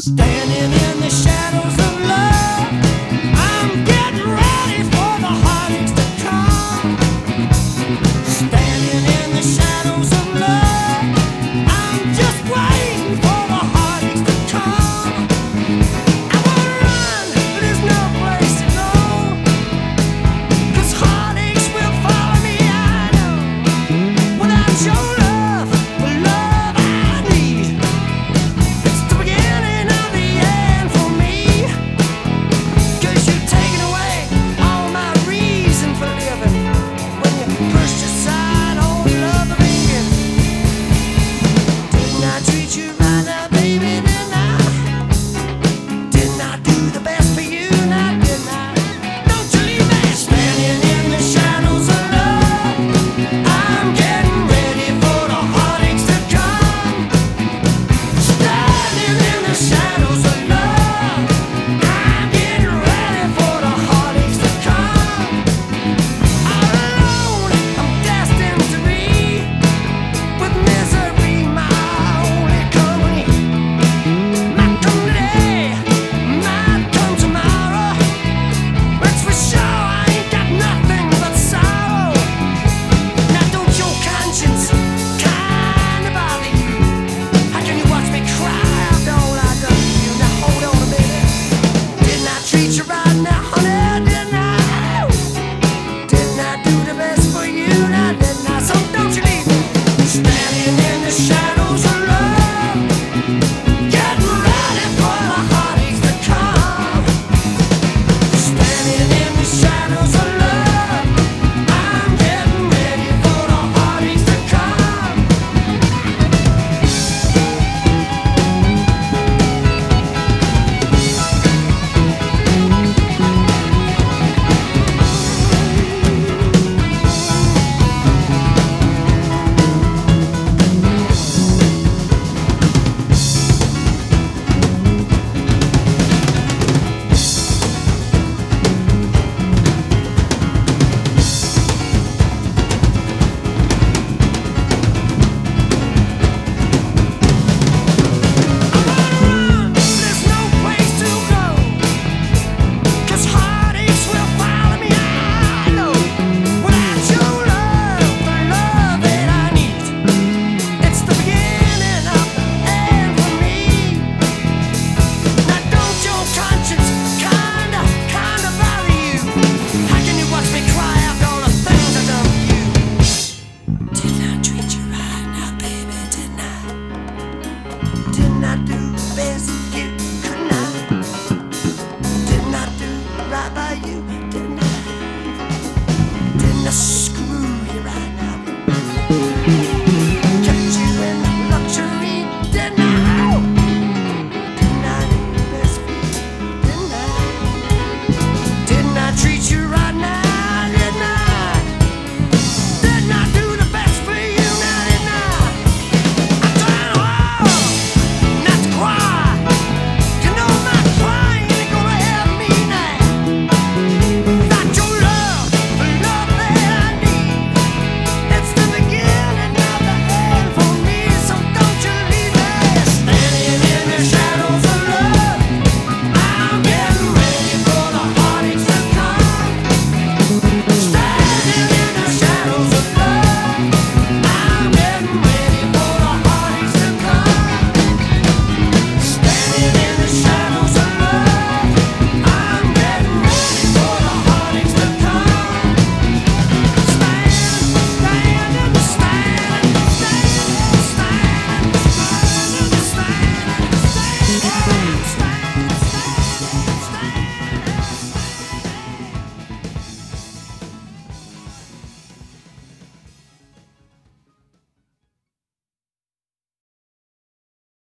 Standing in the shadows of love.